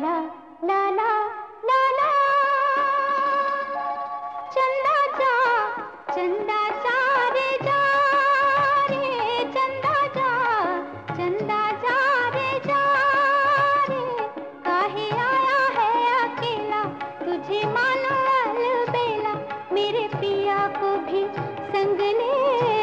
चंदा जा चंदा जा चंदा जा चंदा जा रे, जा तुझे मानो अलबेला। मेरे पिया को भी संग ले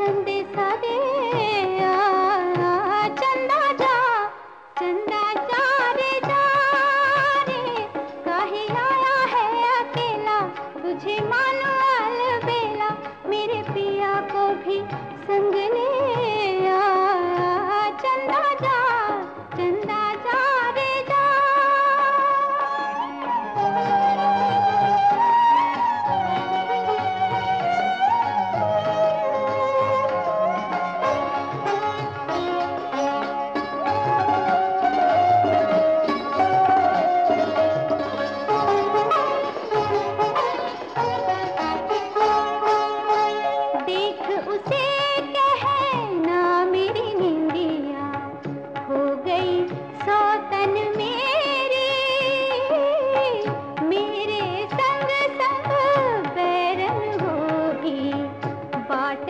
संदेशा दे चंदा जा चंदा जा। संग ले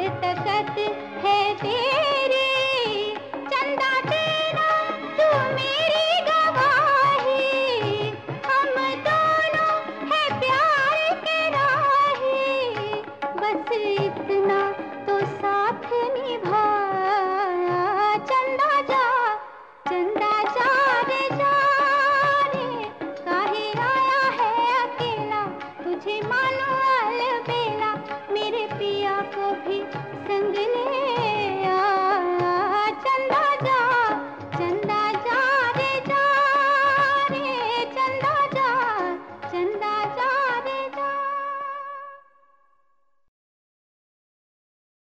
तकत है तेरी। चंदा तेरा तू मेरी गवाही। हम दोनों है प्यार के राही। बस इतना तो साथ निभा चंदा जा चंदा जा रे जा रे आया है अकेला तुझे मेरे पिया को भी संग ले